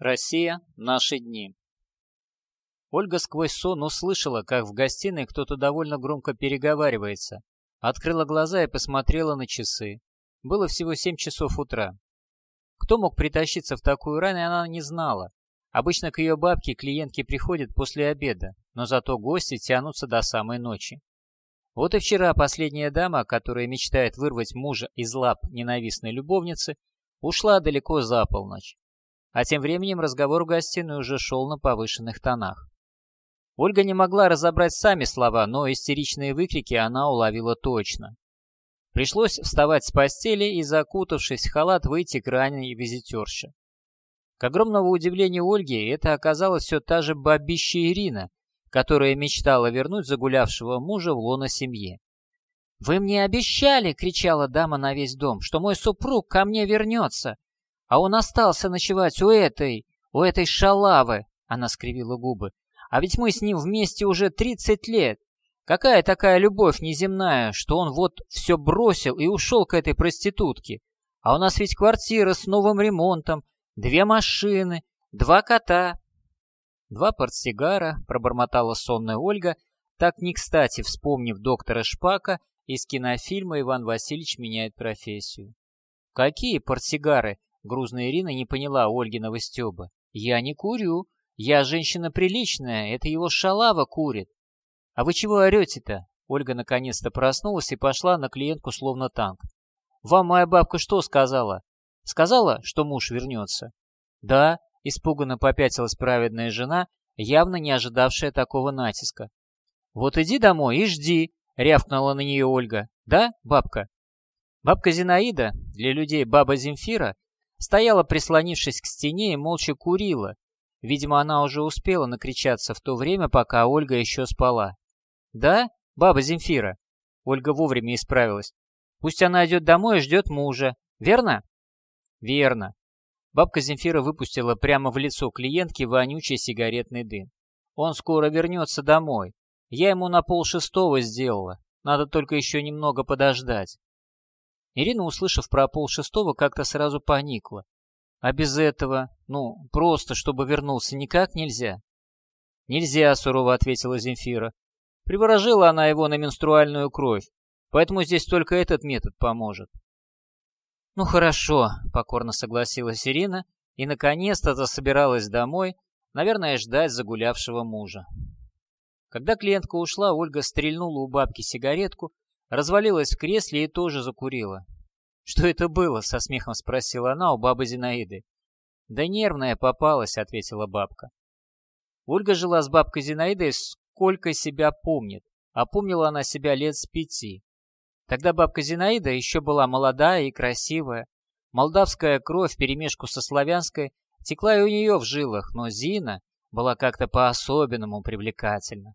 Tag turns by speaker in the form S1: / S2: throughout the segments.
S1: Россия. Наши дни. Ольга сквозь сон услышала, как в гостиной кто-то довольно громко переговаривается. Открыла глаза и посмотрела на часы. Было всего семь часов утра. Кто мог притащиться в такую рань, она не знала. Обычно к ее бабке клиентки приходят после обеда, но зато гости тянутся до самой ночи. Вот и вчера последняя дама, которая мечтает вырвать мужа из лап ненавистной любовницы, ушла далеко за полночь. А тем временем разговор в гостиной уже шел на повышенных тонах. Ольга не могла разобрать сами слова, но истеричные выкрики она уловила точно. Пришлось вставать с постели и, закутавшись в халат, выйти к ранней визитерше. К огромному удивлению Ольги, это оказалась все та же бабища Ирина, которая мечтала вернуть загулявшего мужа в лоно семьи. «Вы мне обещали!» — кричала дама на весь дом, «что мой супруг ко мне вернется, а он остался ночевать у этой, у этой шалавы!» — она скривила губы. «А ведь мы с ним вместе уже тридцать лет! Какая такая любовь неземная, что он вот все бросил и ушел к этой проститутке? А у нас ведь квартира с новым ремонтом, две машины, два кота!» Два портсигара, пробормотала сонная Ольга, так не кстати вспомнив доктора Шпака из кинофильма «Иван Васильевич меняет профессию». «Какие портсигары?» — грузная Ирина не поняла Ольгиного стёба. «Я не курю. Я женщина приличная, это его шалава курит». «А вы чего орете-то?» Ольга наконец-то проснулась и пошла на клиентку словно танк. «Вам моя бабка что сказала?» «Сказала, что муж вернется?» «Да», — испуганно попятилась праведная жена, явно не ожидавшая такого натиска. «Вот иди домой и жди», — рявкнула на нее Ольга. «Да, бабка?» Бабка Зинаида, для людей баба Земфира, стояла, прислонившись к стене и молча курила. Видимо, она уже успела накричаться в то время, пока Ольга еще спала. «Да, баба Земфира?» Ольга вовремя исправилась. «Пусть она идет домой и ждет мужа. Верно?» «Верно. Бабка Земфира выпустила прямо в лицо клиентки вонючий сигаретный дым. «Он скоро вернется домой. Я ему на полшестого сделала. Надо только еще немного подождать». Ирина, услышав про полшестого, как-то сразу поникла. «А без этого, ну, просто, чтобы вернулся, никак нельзя?» «Нельзя», — сурово ответила Земфира. Приворожила она его на менструальную кровь, поэтому здесь только этот метод поможет. «Ну хорошо», — покорно согласилась Ирина и наконец-то засобиралась домой, наверное, ждать загулявшего мужа. Когда клиентка ушла, Ольга стрельнула у бабки сигаретку, развалилась в кресле и тоже закурила. «Что это было?» — со смехом спросила она у бабы Зинаиды. «Да нервная попалась», — ответила бабка. Ольга жила с бабкой Зинаидой сколько себя помнит, а помнила она себя лет с пяти. Тогда бабка Зинаида еще была молодая и красивая. Молдавская кровь вперемешку со славянской текла и у нее в жилах, но Зина была как-то по-особенному привлекательна.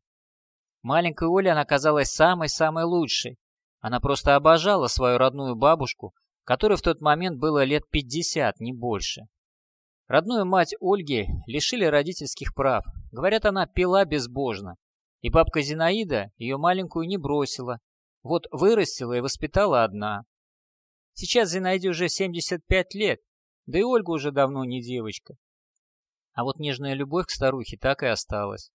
S1: Маленькой Оле она казалась самой-самой лучшей. Она просто обожала свою родную бабушку, которой в тот момент было лет пятьдесят, не больше. Родную мать Ольги лишили родительских прав. Говорят, она пила безбожно. И бабка Зинаида ее маленькую не бросила, вот вырастила и воспитала одна. Сейчас Зинаиде уже 75 лет, да и Ольга уже давно не девочка. А вот нежная любовь к старухе так и осталась.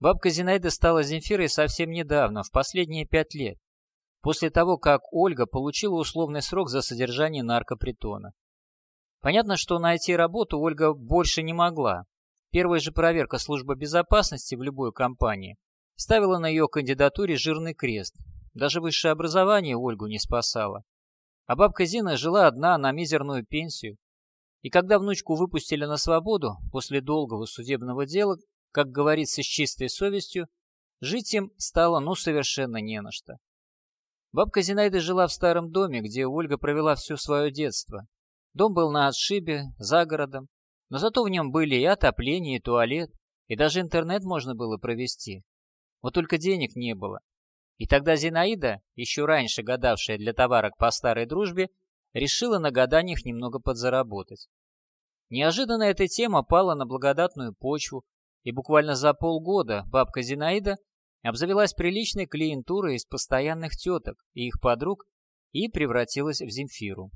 S1: Бабка Зинаида стала Земфирой совсем недавно, в последние пять лет, после того, как Ольга получила условный срок за содержание наркопритона. Понятно, что найти работу Ольга больше не могла. Первая же проверка службы безопасности в любой компании ставила на ее кандидатуре жирный крест, даже высшее образование Ольгу не спасало. А бабка Зина жила одна на мизерную пенсию. И когда внучку выпустили на свободу после долгого судебного дела, как говорится, с чистой совестью, жить им стало ну совершенно не на что. Бабка Зинаида жила в старом доме, где Ольга провела все свое детство. Дом был на отшибе, за городом, но зато в нем были и отопление, и туалет, и даже интернет можно было провести. Вот только денег не было. И тогда Зинаида, еще раньше гадавшая для товарок по старой дружбе, решила на гаданиях немного подзаработать. Неожиданно эта тема пала на благодатную почву, и буквально за полгода бабка Зинаида обзавелась приличной клиентурой из постоянных теток и их подруг и превратилась в Земфиру.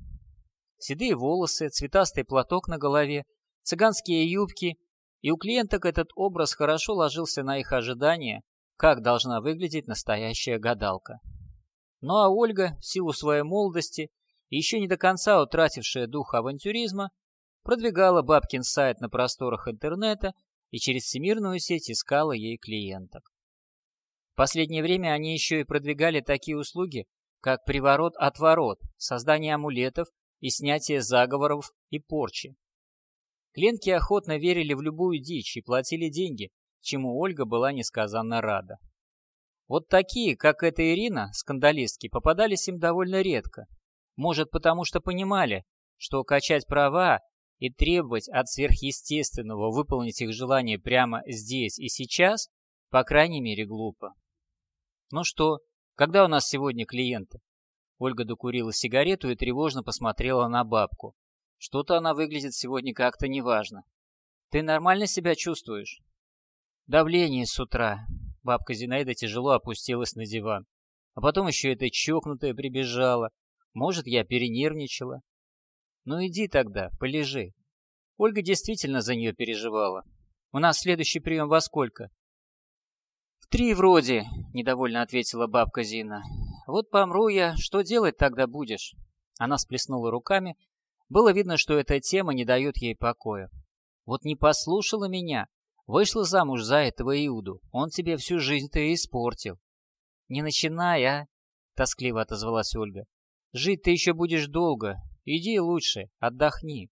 S1: Седые волосы, цветастый платок на голове, цыганские юбки, и у клиенток этот образ хорошо ложился на их ожидания, как должна выглядеть настоящая гадалка. Ну а Ольга, в силу своей молодости и еще не до конца утратившая дух авантюризма, продвигала бабкин сайт на просторах интернета и через всемирную сеть искала ей клиенток. В последнее время они еще и продвигали такие услуги, как приворот-отворот, создание амулетов и снятие заговоров и порчи. Клиентки охотно верили в любую дичь и платили деньги, чему Ольга была несказанно рада. Вот такие, как эта Ирина, скандалистки, попадались им довольно редко. Может, потому что понимали, что качать права и требовать от сверхъестественного выполнить их желание прямо здесь и сейчас, по крайней мере, глупо. Ну что, когда у нас сегодня клиенты? Ольга докурила сигарету и тревожно посмотрела на бабку. Что-то она выглядит сегодня как-то неважно. Ты нормально себя чувствуешь? Давление с утра. Бабка Зинаида тяжело опустилась на диван. А потом еще эта чокнутая прибежала. Может, я перенервничала. Ну иди тогда, полежи. Ольга действительно за нее переживала. У нас следующий прием во сколько? Три вроде, недовольно ответила бабка Зина. Вот помру я, что делать тогда будешь? Она сплеснула руками было видно, что эта тема не дает ей покоя. Вот не послушала меня, вышла замуж за этого Иуду, он тебе всю жизнь-то и испортил. Не начинай, а? Тоскливо отозвалась Ольга. Жить ты еще будешь долго. Иди лучше, отдохни.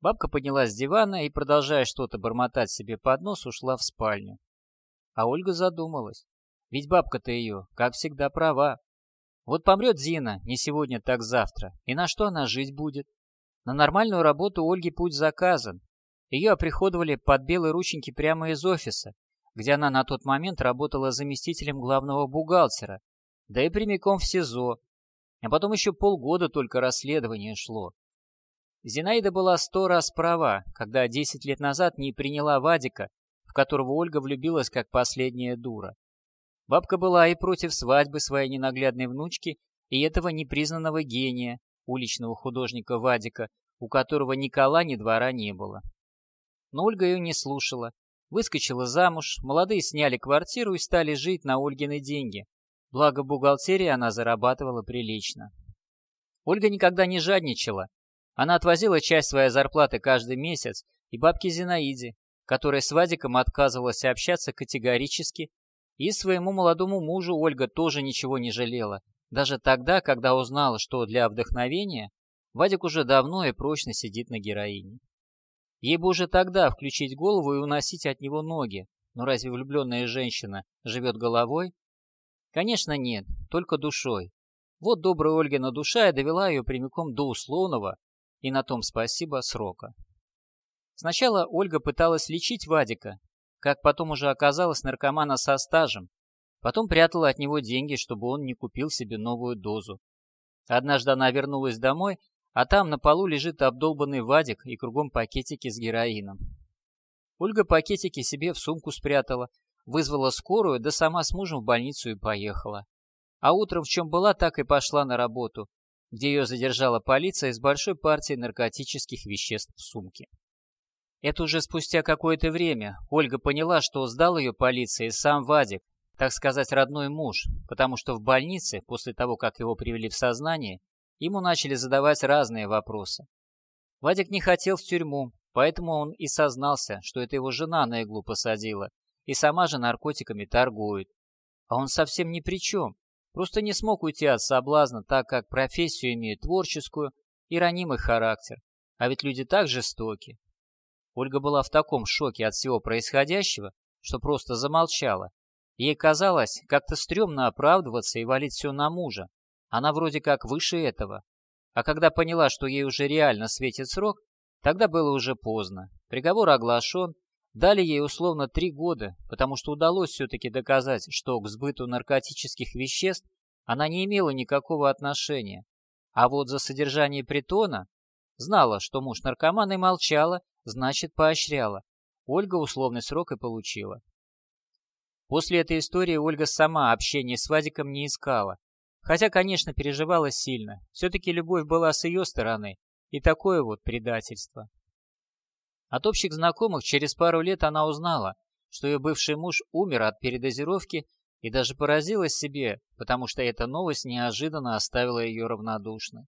S1: Бабка поднялась с дивана и, продолжая что-то бормотать себе под нос, ушла в спальню. А Ольга задумалась. Ведь бабка-то ее, как всегда, права. Вот помрет Зина, не сегодня, так завтра, и на что она жить будет? На нормальную работу Ольге путь заказан. Ее оприходовали под белые рученьки прямо из офиса, где она на тот момент работала заместителем главного бухгалтера, да и прямиком в СИЗО. А потом еще полгода только расследование шло. Зинаида была сто раз права, когда десять лет назад не приняла Вадика, которого Ольга влюбилась как последняя дура. Бабка была и против свадьбы своей ненаглядной внучки и этого непризнанного гения, уличного художника Вадика, у которого ни кола, ни двора не было. Но Ольга ее не слушала. Выскочила замуж, молодые сняли квартиру и стали жить на Ольгины деньги. Благо бухгалтерии она зарабатывала прилично. Ольга никогда не жадничала. Она отвозила часть своей зарплаты каждый месяц и бабке Зинаиде, которая с Вадиком отказывалась общаться категорически и своему молодому мужу Ольга тоже ничего не жалела. Даже тогда, когда узнала, что для вдохновения Вадик уже давно и прочно сидит на героине. Ей бы уже тогда включить голову и уносить от него ноги. Но разве влюбленная женщина живет головой? Конечно, нет, только душой. Вот добрая Ольгина душа и довела ее прямиком до условного, и на том спасибо, срока. Сначала Ольга пыталась лечить Вадика, как потом уже оказалось, наркомана со стажем. Потом прятала от него деньги, чтобы он не купил себе новую дозу. Однажды она вернулась домой, а там на полу лежит обдолбанный Вадик и кругом пакетики с героином. Ольга пакетики себе в сумку спрятала, вызвала скорую, да сама с мужем в больницу и поехала. А утром в чем была, так и пошла на работу, где ее задержала полиция с большой партией наркотических веществ в сумке. Это уже спустя какое-то время Ольга поняла, что сдал ее полиции сам Вадик, так сказать, родной муж, потому что в больнице, после того, как его привели в сознание, ему начали задавать разные вопросы. Вадик не хотел в тюрьму, поэтому он и сознался, что это его жена на иглу посадила, и сама же наркотиками торгует. А он совсем ни при чем, просто не смог уйти от соблазна, так как профессию имеет творческую и ранимый характер, а ведь люди так жестоки. Ольга была в таком шоке от всего происходящего, что просто замолчала. Ей казалось как-то стрёмно оправдываться и валить все на мужа. Она вроде как выше этого. А когда поняла, что ей уже реально светит срок, тогда было уже поздно. Приговор оглашен, дали ей условно три года, потому что удалось все-таки доказать, что к сбыту наркотических веществ она не имела никакого отношения. А вот за содержание притона знала, что муж наркоман и молчала, значит, поощряла. Ольга условный срок и получила. После этой истории Ольга сама общение с Вадиком не искала. Хотя, конечно, переживала сильно. Все-таки любовь была с ее стороны. И такое вот предательство. От общих знакомых через пару лет она узнала, что ее бывший муж умер от передозировки и даже поразилась себе, потому что эта новость неожиданно оставила ее равнодушной.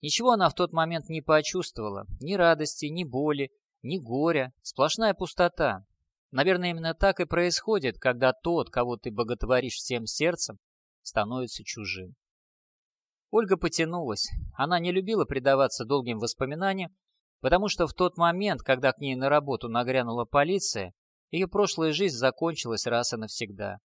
S1: Ничего она в тот момент не почувствовала, ни радости, ни боли, ни горя, сплошная пустота. Наверное, именно так и происходит, когда тот, кого ты боготворишь всем сердцем, становится чужим. Ольга потянулась. Она не любила предаваться долгим воспоминаниям, потому что в тот момент, когда к ней на работу нагрянула полиция, ее прошлая жизнь закончилась раз и навсегда.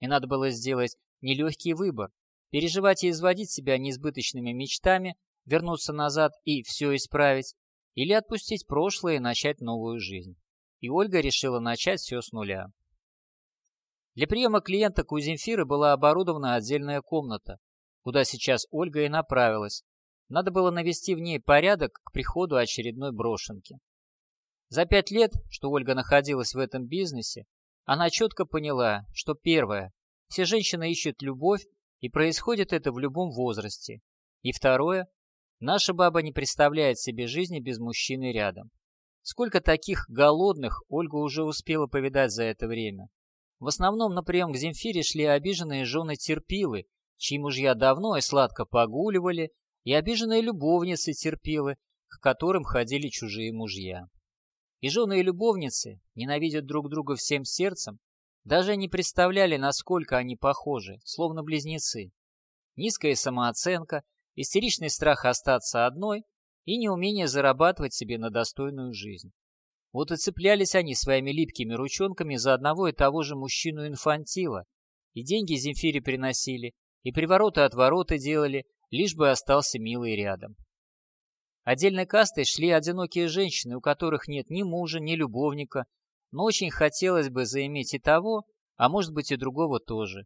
S1: И надо было сделать нелегкий выбор, переживать и изводить себя неизбыточными мечтами, вернуться назад и все исправить, или отпустить прошлое и начать новую жизнь. И Ольга решила начать все с нуля. Для приема клиенток у Земфиры была оборудована отдельная комната, куда сейчас Ольга и направилась. Надо было навести в ней порядок к приходу очередной брошенки. За пять лет, что Ольга находилась в этом бизнесе, она четко поняла, что первое, все женщины ищут любовь, и происходит это в любом возрасте. И второе, наша баба не представляет себе жизни без мужчины рядом. Сколько таких голодных Ольга уже успела повидать за это время. В основном на прием к Земфире шли обиженные жены терпилы, чьи мужья давно и сладко погуливали, и обиженные любовницы терпилы, к которым ходили чужие мужья. И жены и любовницы ненавидят друг друга всем сердцем, даже не представляли, насколько они похожи, словно близнецы. Низкая самооценка, истеричный страх остаться одной и неумение зарабатывать себе на достойную жизнь. Вот и цеплялись они своими липкими ручонками за одного и того же мужчину-инфантила, и деньги Земфире приносили, и привороты-отвороты делали, лишь бы остался милый рядом. Отдельной кастой шли одинокие женщины, у которых нет ни мужа, ни любовника, но очень хотелось бы заиметь и того, а может быть и другого тоже.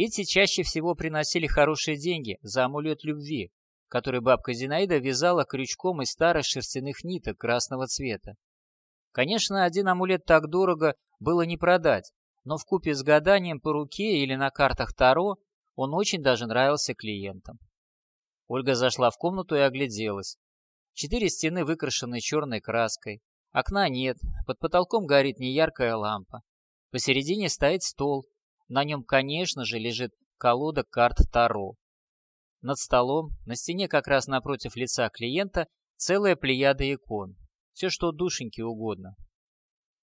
S1: Эти чаще всего приносили хорошие деньги за амулет любви, который бабка Зинаида вязала крючком из старых шерстяных ниток красного цвета. Конечно, один амулет так дорого было не продать, но в купе с гаданием по руке или на картах Таро он очень даже нравился клиентам. Ольга зашла в комнату и огляделась. Четыре стены выкрашены черной краской. Окна нет, под потолком горит неяркая лампа. Посередине стоит стол. На нем, конечно же, лежит колода карт Таро. Над столом, на стене как раз напротив лица клиента, целая плеяда икон. Все, что душеньке угодно.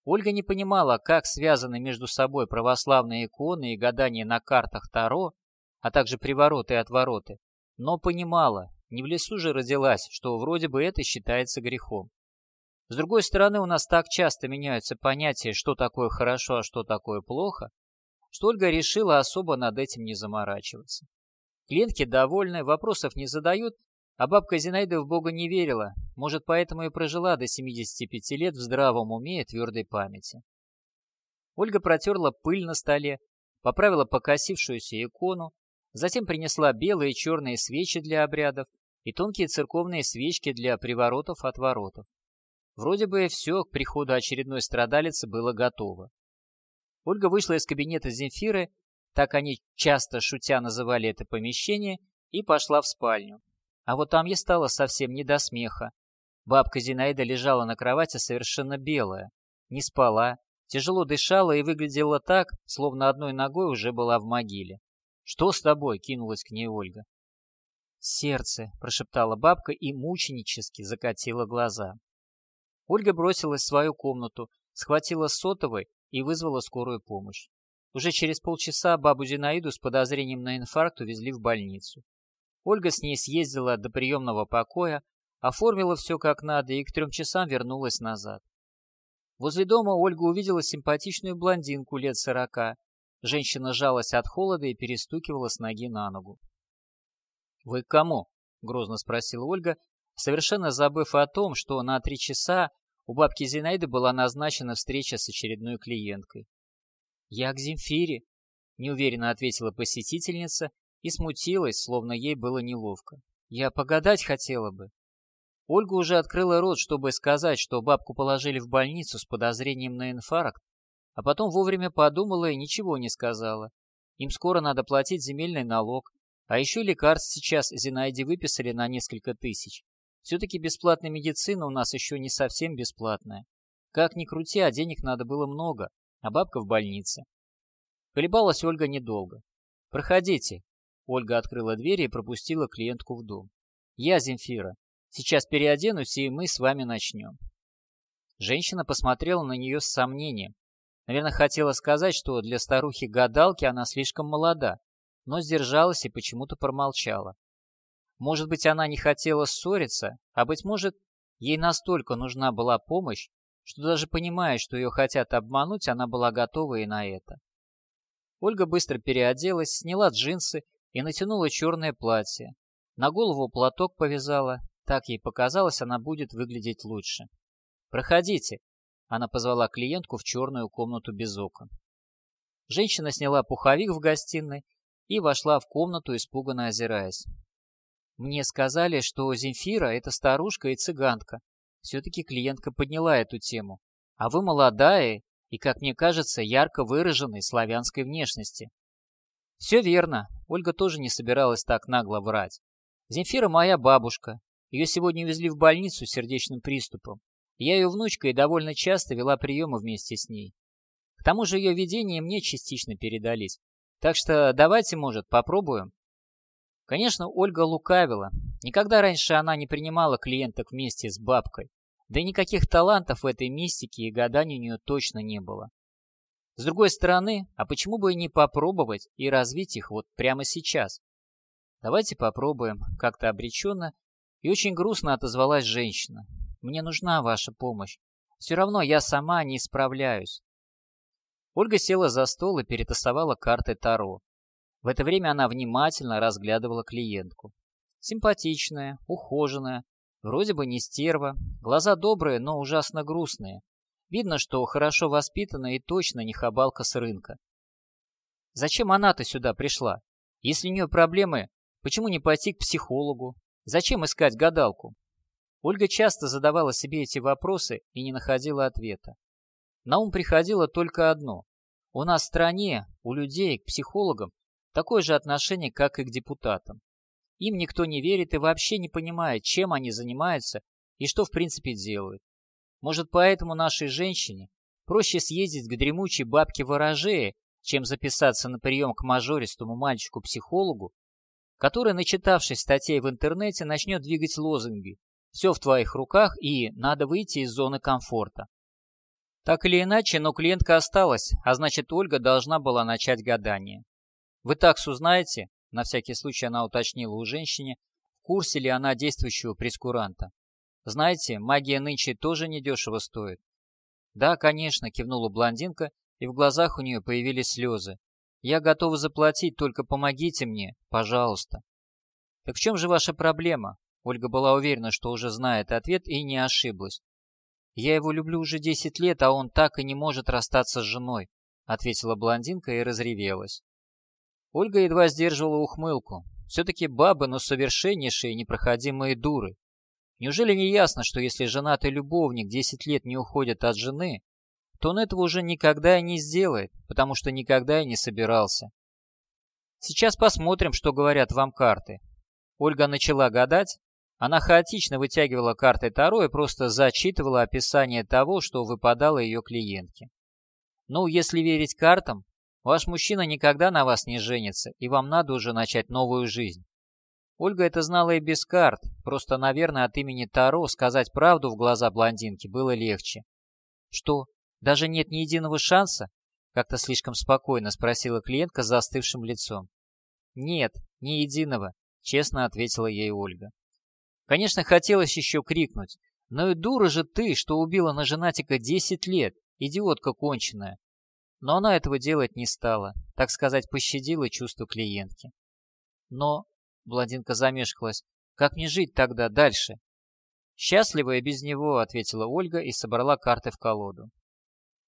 S1: Ольга не понимала, как связаны между собой православные иконы и гадания на картах Таро, а также привороты и отвороты, но понимала, не в лесу же родилась, что вроде бы это считается грехом. С другой стороны, у нас так часто меняются понятия, что такое хорошо, а что такое плохо, что Ольга решила особо над этим не заморачиваться. Клиентки довольны, вопросов не задают, а бабка Зинаида в Бога не верила, может, поэтому и прожила до 75 лет в здравом уме и твердой памяти. Ольга протерла пыль на столе, поправила покосившуюся икону, Затем принесла белые и черные свечи для обрядов и тонкие церковные свечки для приворотов-отворотов. Вроде бы все к приходу очередной страдалицы было готово. Ольга вышла из кабинета Земфиры, так они часто шутя называли это помещение, и пошла в спальню. А вот там ей стало совсем не до смеха. Бабка Зинаида лежала на кровати совершенно белая, не спала, тяжело дышала и выглядела так, словно одной ногой уже была в могиле. «Что с тобой?» — кинулась к ней Ольга. «Сердце», — прошептала бабка и мученически закатила глаза. Ольга бросилась в свою комнату, схватила сотовой и вызвала скорую помощь. Уже через полчаса бабу Зинаиду с подозрением на инфаркт увезли в больницу. Ольга с ней съездила до приемного покоя, оформила все как надо и к трем часам вернулась назад. Возле дома Ольга увидела симпатичную блондинку лет сорока, Женщина жалась от холода и перестукивала с ноги на ногу. «Вы к кому?» — грозно спросила Ольга, совершенно забыв о том, что на три часа у бабки Зинаиды была назначена встреча с очередной клиенткой. «Я к Земфире», — неуверенно ответила посетительница и смутилась, словно ей было неловко. «Я погадать хотела бы». Ольга уже открыла рот, чтобы сказать, что бабку положили в больницу с подозрением на инфаркт, а потом вовремя подумала и ничего не сказала. Им скоро надо платить земельный налог, а еще лекарств сейчас Зинаиде выписали на несколько тысяч. Все-таки бесплатная медицина у нас еще не совсем бесплатная. Как ни крути, а денег надо было много, а бабка в больнице. Колебалась Ольга недолго. «Проходите». Ольга открыла дверь и пропустила клиентку в дом. «Я Земфира. Сейчас переоденусь, и мы с вами начнем». Женщина посмотрела на нее с сомнением. Наверное, хотела сказать, что для старухи-гадалки она слишком молода, но сдержалась и почему-то промолчала. Может быть, она не хотела ссориться, а, быть может, ей настолько нужна была помощь, что даже понимая, что ее хотят обмануть, она была готова и на это. Ольга быстро переоделась, сняла джинсы и натянула черное платье. На голову платок повязала, так ей показалось, она будет выглядеть лучше. «Проходите», — она позвала клиентку в черную комнату без окон. Женщина сняла пуховик в гостиной и вошла в комнату, испуганно озираясь. Мне сказали, что Земфира — это старушка и цыганка. Все-таки клиентка подняла эту тему. А вы молодая и, как мне кажется, ярко выраженной славянской внешности. Все верно. Ольга тоже не собиралась так нагло врать. Земфира моя бабушка. Ее сегодня везли в больницу с сердечным приступом. Я ее внучка и довольно часто вела приемы вместе с ней. К тому же ее видения мне частично передались. Так что давайте, может, попробуем. Конечно, Ольга лукавила. Никогда раньше она не принимала клиенток вместе с бабкой. Да и никаких талантов в этой мистике и гаданию у нее точно не было. С другой стороны, а почему бы и не попробовать и развить их вот прямо сейчас? Давайте попробуем, как-то обреченно и очень грустно отозвалась женщина. Мне нужна ваша помощь. Все равно я сама не справляюсь. Ольга села за стол и перетасовала карты Таро. В это время она внимательно разглядывала клиентку. Симпатичная, ухоженная, вроде бы не стерва, глаза добрые, но ужасно грустные. Видно, что хорошо воспитана и точно не хабалка с рынка. Зачем она-то сюда пришла? Если у нее проблемы, почему не пойти к психологу? Зачем искать гадалку? Ольга часто задавала себе эти вопросы и не находила ответа. На ум приходило только одно. У нас в стране, у людей, к психологам Такое же отношение, как и к депутатам. Им никто не верит и вообще не понимает, чем они занимаются и что в принципе делают. Может, поэтому нашей женщине проще съездить к дремучей бабке-ворожее, чем записаться на прием к мажористому мальчику-психологу, который, начитавшись статей в интернете, начнет двигать лозунги «все в твоих руках» и «надо выйти из зоны комфорта». Так или иначе, но клиентка осталась, а значит, Ольга должна была начать гадание. Вы таксу знаете? На всякий случай она уточнила у женщины, в курсе ли она действующего прескуранта. Знаете, магия нынче тоже недешево стоит. Да, конечно, кивнула блондинка, и в глазах у нее появились слезы. Я готова заплатить, только помогите мне, пожалуйста. Так в чем же ваша проблема? Ольга была уверена, что уже знает ответ и не ошиблась. «Я его люблю уже десять лет, а он так и не может расстаться с женой», — ответила блондинка и разревелась. Ольга едва сдерживала ухмылку. Все-таки бабы, но совершеннейшие непроходимые дуры. Неужели не ясно, что если женатый любовник 10 лет не уходит от жены, то он этого уже никогда и не сделает, потому что никогда и не собирался. Сейчас посмотрим, что говорят вам карты. Ольга начала гадать. Она хаотично вытягивала карты Таро и просто зачитывала описание того, что выпадало ее клиентке. Ну, если верить картам, Ваш мужчина никогда на вас не женится, и вам надо уже начать новую жизнь. Ольга это знала и без карт, просто, наверное, от имени Таро сказать правду в глаза блондинки было легче. «Что, даже нет ни единого шанса?» Как-то слишком спокойно спросила клиентка с застывшим лицом. «Нет, ни единого», — честно ответила ей Ольга. Конечно, хотелось еще крикнуть. «Ну и дура же ты, что убила на женатика десять лет, идиотка конченая!» Но она этого делать не стала, так сказать, пощадила чувства клиентки. Но, блондинка замешкалась, как мне жить тогда дальше? Счастливая без него, ответила Ольга и собрала карты в колоду.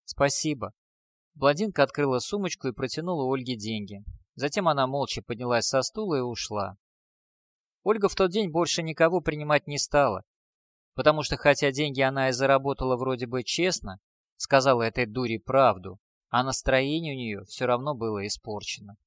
S1: Спасибо. Блондинка открыла сумочку и протянула Ольге деньги. Затем она молча поднялась со стула и ушла. Ольга в тот день больше никого принимать не стала, потому что хотя деньги она и заработала вроде бы честно, сказала этой дуре правду, а настроение у нее все равно было испорчено.